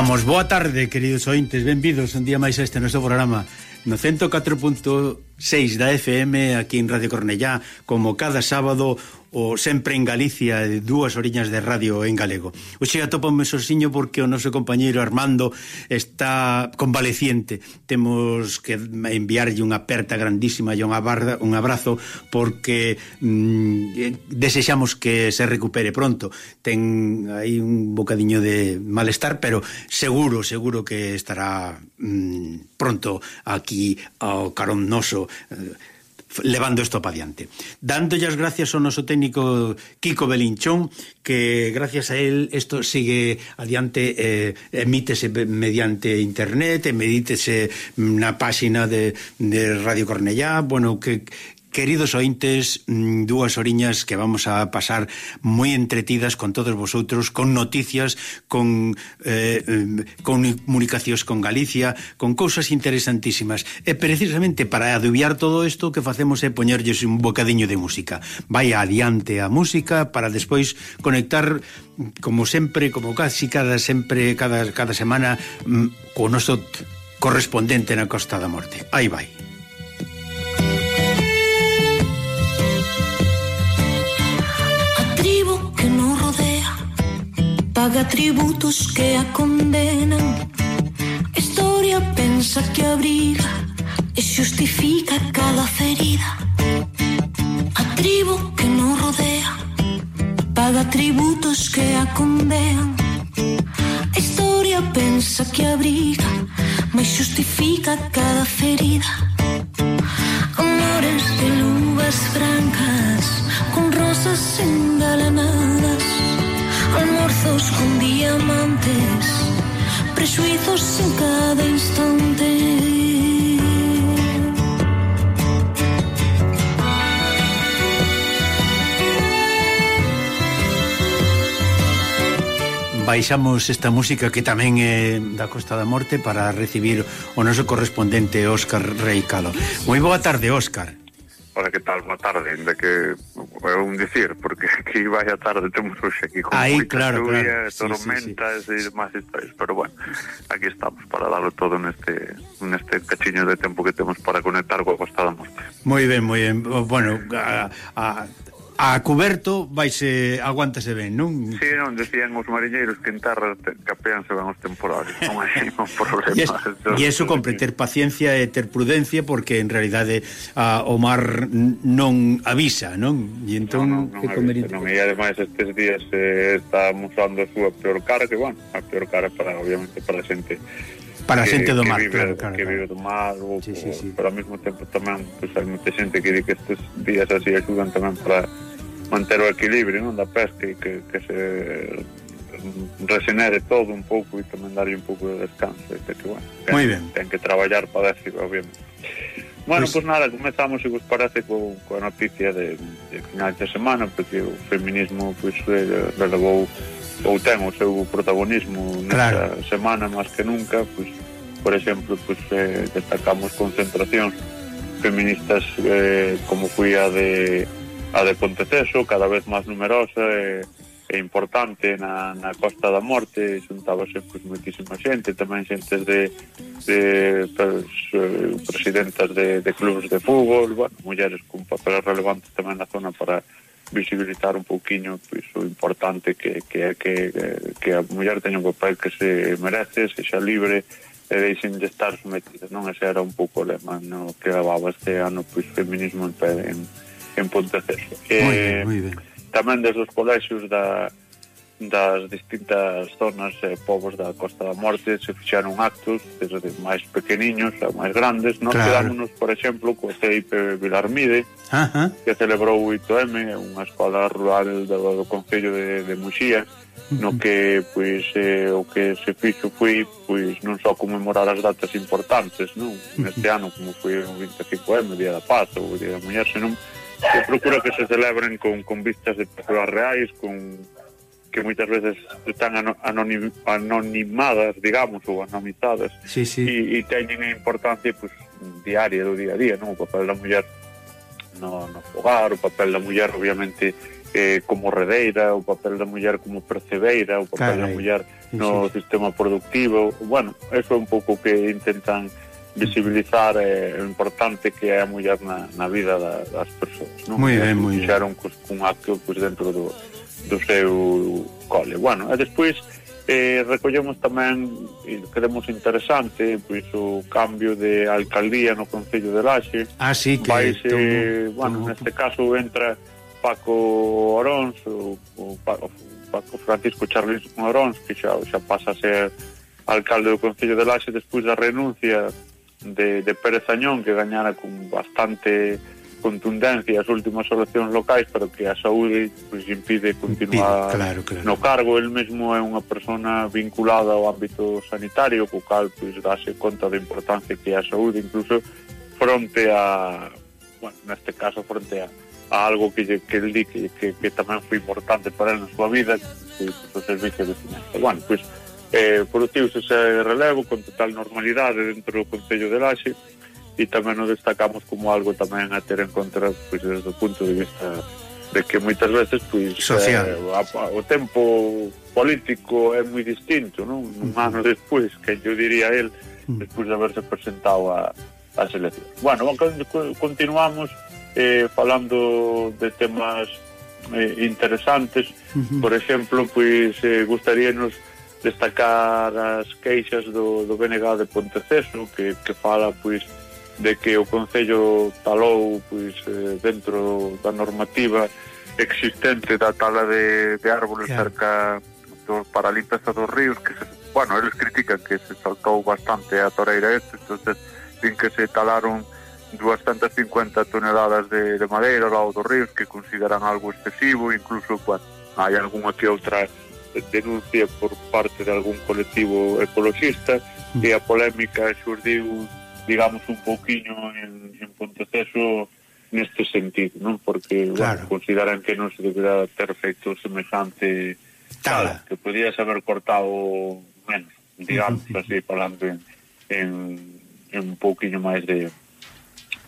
estamos. Boa tarde, queridos ointes, benvidos un día máis a este noso programa no 6 da FM aquí en Radio Cornellá como cada sábado o sempre en Galicia de dúas oriñas de radio en galego. Oxe atopame soxiño porque o noso compañeiro Armando está convaleciente. Temos que enviarlle unha aperta grandísima e un abrazo porque mm, desexamos que se recupere pronto. Ten aí un bocadiño de malestar, pero seguro, seguro que estará mm, pronto aquí ao carón noso Eh, levando isto para diante. Dándolle as gracias ao noso técnico Kiko Belinchón, que gracias a él isto sigue adiante, eh, emítese mediante internet, emítese na páxina de, de Radio Cornellá, bueno, que, Queridos ointes, mm, dúas oriñas que vamos a pasar moi entretidas con todos vosotros, con noticias, con, eh, con comunicacións con Galicia, con cousas interesantísimas. E precisamente para adubiar todo isto, que facemos é poñerlles un bocadiño de música. Vai adiante a música para despois conectar, como sempre, como casi cada sempre, cada, cada semana, mm, co noso correspondente na Costa da Morte. Aí vai. paga tributos que a condenan. Historia pensa que abriga e xustifica cada ferida. A tribo que non rodea paga tributos que a condenan. Historia pensa que abriga, mas xustifica cada ferida. Amores de luvas francas con rosas engalanadas inocentes, prejuizos en cada instante. baixamos esta música que tamén é da Costa da Morte para recibir o noso correspondente Óscar Reicalo. Moi boa tarde, Óscar. Hola, que tal? Boa tarde, ainda que é un dicir, porque aquí vai a tarde temos hoxe aquí con Aí, moita claro, lluvia, claro. tormentas sí, sí, sí. e demás historias, pero bueno, aquí estamos para darlo todo neste, neste cachiño de tempo que temos para conectar coa Costa da Morte. Moi ben, moi ben. Bueno, a, a, a coberto vaise aguántase ben, non? Si, sí, non, decían os mariñeiros que en terra capeanse ben van os temporales, non hai ningún problema. E, es, e eso compre ter paciencia e ter prudencia porque en realidade a, o mar non avisa, non? E entón non, non, non, avisa, non e ademais estes días eh, está mostrando a súa peor cara, que bueno, a peor cara para obviamente para a xente para a xente do mar, que vive, claro, claro, que vive do mar, ou, sí, sí, sí. pero ao mesmo tempo tamén pues, hai moita xente que di que estes días así axudan tamén para manter o equilibrio non? da pesca e que, que se resenere todo un pouco e tamén darlle un pouco de descanso e que, bueno, ten, Muy ben. ten que traballar para decir, obviamente Bueno, pois pues... pues nada, comezamos, se vos parece, co, coa noticia de, de final de semana, porque o feminismo pues, pues, relevou ou ten o seu protagonismo nesta claro. semana máis que nunca, pues, por exemplo, pues, eh, destacamos concentracións feministas eh, como foi a de a de Ponteceso, cada vez máis numerosa e, e importante na, na Costa da Morte, xuntábase pues, moitísima xente, tamén xentes de, de pues, eh, presidentas de, de clubes de fútbol, bueno, mulleres con papel relevante tamén na zona para visibilizar un pouquiño pois, o importante que, que, que, que a muller teña un papel que se merece, se xa libre, e deixen de estar sometidas, non? Ese era un pouco o lema no que levaba este ano pois, feminismo en, en, en Ponteceso. Eh, moi ben, moi ben. Tamén desde os colexios da, das distintas zonas e eh, povos da Costa da Morte se fixaron actos desde máis pequeniños a máis grandes. Non claro. quedámonos, por exemplo, co CIP Vilarmide, Ajá. que celebrou o 8M, unha escola rural do, do Concello de, de Muxía, no que pois eh, o que se fixo foi pois non só conmemorar as datas importantes, non? Neste ano como foi o 25M, o Día da Paz, o Día da Muller, senón que procura que se celebren con, con vistas de persoas reais, con que moitas veces están anonim, anonimadas, digamos, ou anonimizadas, sí, sí. E, e teñen a importancia pues, diaria do día a día, non? o papel da muller no, no fogar, o papel da muller obviamente eh, como redeira, o papel da muller como percebeira, o papel Carai. da muller no sí, sí. sistema productivo, bueno, eso é un pouco que intentan visibilizar é, o importante que é a muller na, na vida da, das persoas. Non? Moi ben, moi ben. Fixaron acto pues, dentro do, do seu cole. Bueno, e despois eh, recollemos tamén, e creemos interesante, pois o cambio de alcaldía no Concello de Laxe. Ah, sí, que... Vai, tomo, eh, bueno, tomo... neste caso entra Paco Oróns, o, o, Paco, Paco Francisco Charles Oróns, que xa, xa pasa a ser alcalde do Concello de Laxe despois da renuncia de, de Pérez Añón que gañara con bastante contundencia as últimas eleccións locais pero que a saúde pois, impide continuar claro, claro. no cargo el mesmo é unha persona vinculada ao ámbito sanitario co cal pois, dase conta da importancia que é a saúde incluso fronte a bueno, neste caso fronte a, a algo que, que el di que, que, que tamén foi importante para él na súa vida que, que, o servicio de finanza bueno, pois eh, produciuse relevo con total normalidade dentro do Concello de Laxe e tamén o destacamos como algo tamén a ter en contra pois, desde o punto de vista de que moitas veces pois, Social. Eh, a, a, o tempo político é moi distinto non? un ano despois que eu diría el mm. despois de haberse presentado a, a selección bueno, continuamos eh, falando de temas eh, interesantes uh -huh. por exemplo, pois eh, gustaríanos destacar as queixas do, do BNG de Ponteceso que, que fala pois de que o Concello talou pois eh, dentro da normativa existente da tala de, de árboles claro. cerca do, para a limpeza dos ríos que se, bueno, eles critican que se saltou bastante a toreira este entonces din que se talaron 250 toneladas de, de madeira ao lado dos ríos que consideran algo excesivo incluso, bueno, hai algunha que outra denuncia por parte de algún colectivo ecologista mm. e a polémica xurdiu, digamos, un pouquiño en, en Ponteceso neste sentido, non? Porque claro. bueno, consideran que non se deberá ter feito semejante tala, que podías haber cortado menos, digamos, así, falando en, en, en un pouquiño máis de,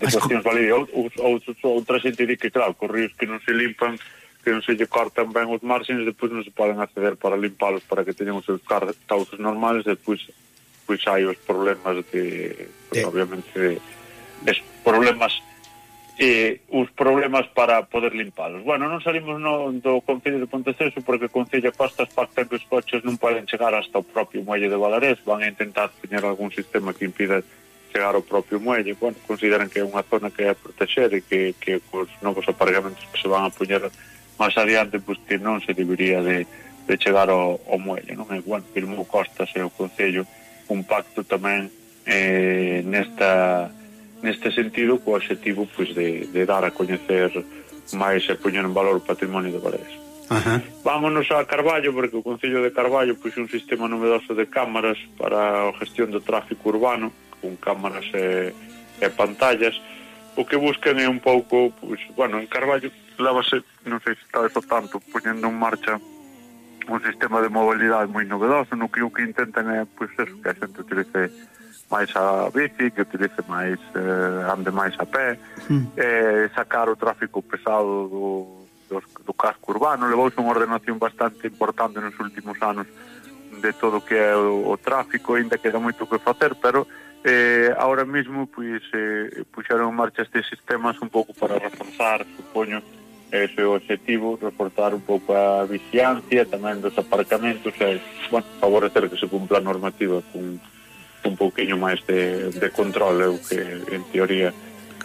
de As cuestións, vale? Outros, outra xente di que, claro, corrios que non se limpan que non se lle cortan ben os márgenes, depois non se poden acceder para limpalos para que teñan os seus causos normales, depois pois hai os problemas de, pues, obviamente de, de problemas eh, os problemas para poder limpalos. Bueno, non salimos no, do Concello de Ponteceso porque o Concello Costas pacta que os coches non poden chegar hasta o propio muelle de Valarés, van a intentar teñer algún sistema que impida chegar ao propio muelle, bueno, consideran que é unha zona que é a proteger e que, que os novos aparegamentos que se van a puñer máis adiante pois, que non se debería de, de chegar ao, ao muelle non? e bueno, firmou Costas e o Concello un pacto tamén eh, nesta, neste sentido co objetivo pois, de, de dar a coñecer máis e poñer en valor o patrimonio de Varese Ajá. Vámonos a Carballo porque o Concello de Carballo puxe un sistema novedoso de cámaras para a gestión do tráfico urbano con cámaras e, e pantallas o que buscan é un pouco, pois, bueno, en Carballo levase, non sei se está eso tanto, poñendo en marcha un sistema de mobilidade moi novedoso no que o que intentan é pois, eso, que a xente utilice máis a bici, que utilice máis eh, ande máis a pé, mm. eh, sacar o tráfico pesado do, do, do casco urbano. Levouse unha ordenación bastante importante nos últimos anos de todo o que é o, o tráfico, ainda queda moito que facer, pero eh, ahora mesmo pois, eh, puxaron en marcha estes sistemas un pouco para reforzar, supoño, ese o objetivo, reforzar un pouco a vixiancia tamén dos aparcamentos e, bueno, favorecer que se cumpla a normativa con un pouquiño máis de, de control, o que en teoría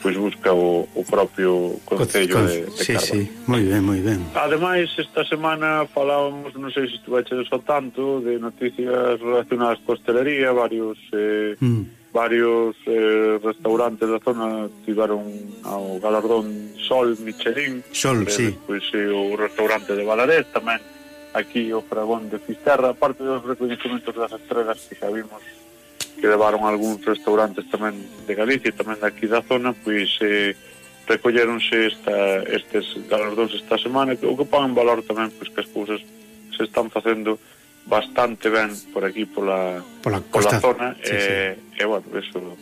pois busca o, o propio Concello Con, de, de sí, Sí, moi ben, moi ben. Ademais, esta semana falábamos, non sei se estuveches ao tanto, de noticias relacionadas coa hostelería, varios... Eh, mm varios eh, restaurantes da zona tiveron ao galardón Sol Michelin. Sol, eh, sí. pois, eh, o restaurante de Valadez tamén aquí o Fragón de Fisterra aparte dos reconhecimentos das estrelas que xa vimos que levaron algúns restaurantes tamén de Galicia e tamén daqui da zona pois eh, recolleronse esta, estes galardóns esta semana que ocupan valor tamén pois que as cousas se están facendo bastante ben por aquí pola, pola, costa. pola zona sí, e, sí. Eh, e bueno, eso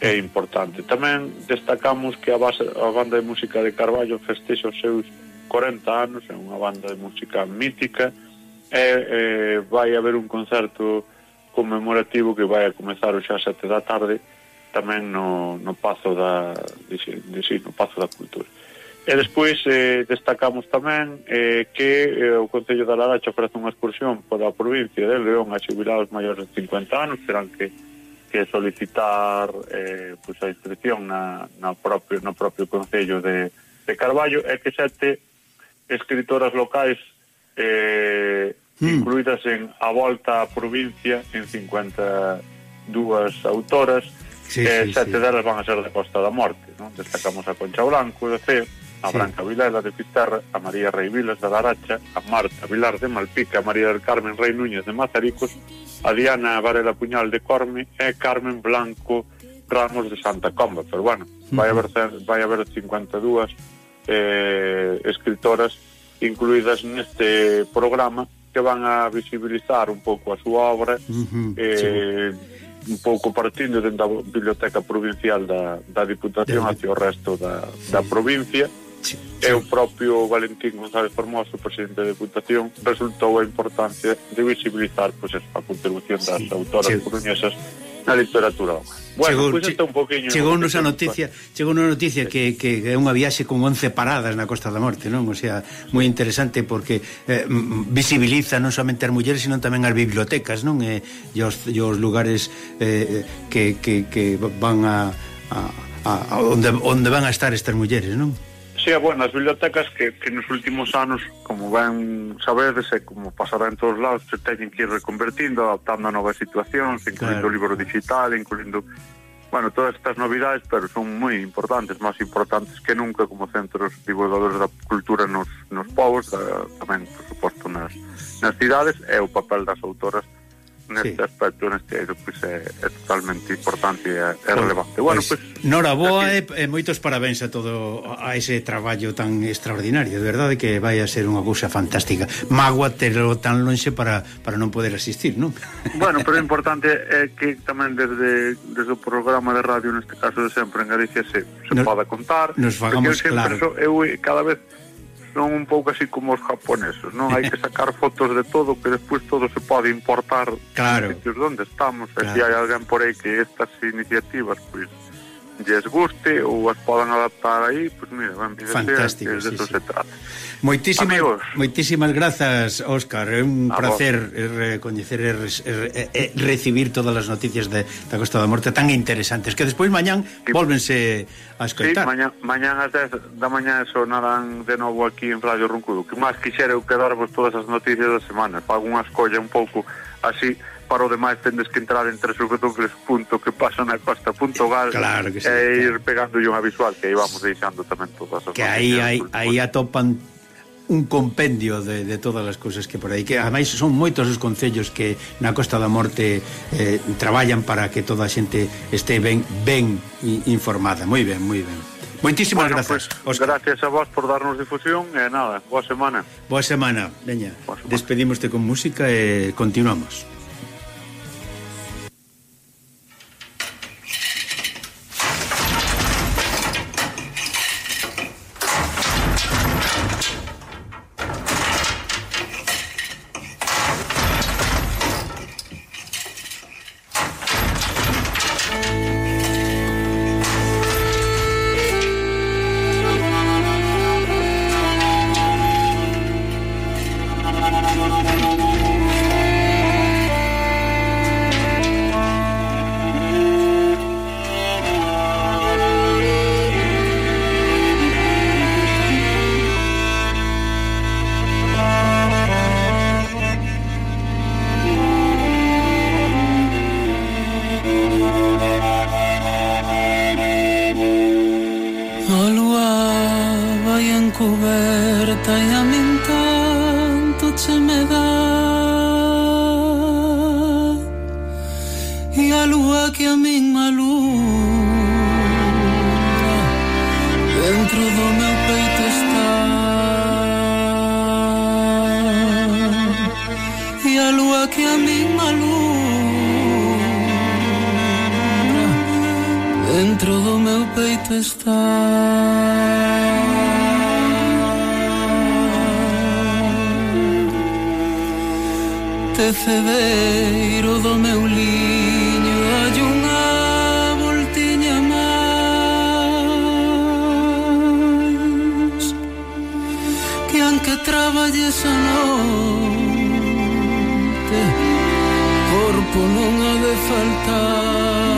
é importante. Tamén destacamos que a, base, a banda de música de Carballo festexa os seus 40 anos, é unha banda de música mítica, e, e vai haber un concerto conmemorativo que vai a comezar o xa sete da tarde, tamén no, no Pazo da, de, de, de, no Pazo da Cultura. E despois eh, destacamos tamén eh, que eh, o Concello da Laracha ofrece unha excursión pola provincia de León a xubilados maiores de 50 anos, terán que, que solicitar eh, pues, a inscripción na, na propio, no propio Concello de, de Carballo, e que sete escritoras locais eh, mm. incluídas en A Volta á Provincia en 52 autoras, sí, eh, sí, sete sí. delas van a ser da Costa da Morte, non? destacamos a Concha Blanco, de Ceo, a sí. Branca Vilela de Pizarra, a María Rey Vilas da Laracha, a Marta Vilar de Malpica, a María del Carmen Rey Núñez de Mazaricos, a Diana Varela Puñal de Corme e Carmen Blanco Ramos de Santa Comba. Pero bueno, vai haber, vai haber 52 eh, escritoras incluídas neste programa que van a visibilizar un pouco a súa obra uh -huh, eh, sí. un pouco partindo dentro da Biblioteca Provincial da, da Diputación hacia o resto da, sí. da provincia Sí. E o propio Valentín González Formoso, presidente da Deputación, resultou a importancia de visibilizar pois, pues, a contribución das sí. autoras sí. coruñesas na literatura. Bueno, chegou, pues pois está un poquinho... Chegou nos a noticia, chegou nos noticia que, que é unha viaxe con 11 paradas na Costa da Morte, non? O sea, moi interesante porque eh, visibiliza non somente as mulleres, sino tamén as bibliotecas, non? E, e, os, e os lugares eh, eh que, que, que van a, a, a onde, onde van a estar estas mulleres, non? Sí, bueno, as bibliotecas que, que nos últimos anos, como ben sabedes, e como pasará en todos lados, se teñen que ir reconvertindo, adaptando a novas situacións, incluindo claro. o libro digital, incluindo bueno, todas estas novidades, pero son moi importantes, máis importantes que nunca como centros divulgadores da cultura nos, nos povos, eh, tamén, por suposto, nas, nas cidades, e o papel das autoras neste sí. aspecto, neste aspecto pois é, é totalmente importante e é, é relevante. Bueno, pois, pues, Nora, boa e, e eh, eh, moitos parabéns a todo a ese traballo tan extraordinario, de verdade que vai a ser unha cousa fantástica. Magua telo tan lonxe para, para non poder asistir, non? Bueno, pero o importante é que tamén desde, desde o programa de radio, neste caso de sempre en Galicia, se, se nos, poda contar. Nos fagamos claro. So, eu cada vez son un pouco así como os japoneses, non? Hai que sacar fotos de todo que despois todo se pode importar claro. sitios onde estamos. Claro. E se hai alguén por aí que estas iniciativas, pois, pues, lles guste ou as podan adaptar aí, pois pues mira, van Fantástico, que sí, sí. se trata. Moitísimas, moitísimas grazas, Óscar. É un a placer recoñecer e, e, e recibir todas as noticias de, da Costa da Morte tan interesantes que despois mañán volvense a escoitar. Sí, mañán, mañán as 10 da mañá sonarán de novo aquí en Radio Roncudo. Que máis quixera eu quedarvos todas as noticias da semana. Pago unha escolla un pouco así para o demais tendes que entrar en www.quepasanacosta.gal claro que sí, e ir claro. pegándolle unha visual que aí vamos deixando tamén todas as Que aí, aí, aí atopan un compendio de, de todas as cousas que por aí que ademais son moitos os concellos que na Costa da Morte eh, traballan para que toda a xente este ben ben informada. Moi ben, moi ben. Moitísimas bueno, gracias. Pues, Oscar. gracias a vos por darnos difusión e nada, boa semana. Boa semana, veña. Despedimoste con música e continuamos. cecedeiro do meu liño hai unha voltiña máis. Que anque traballes a noite Corpo non ha de faltar.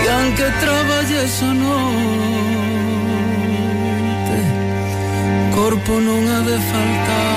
Que anque traballes a noite corpo non ha de faltar.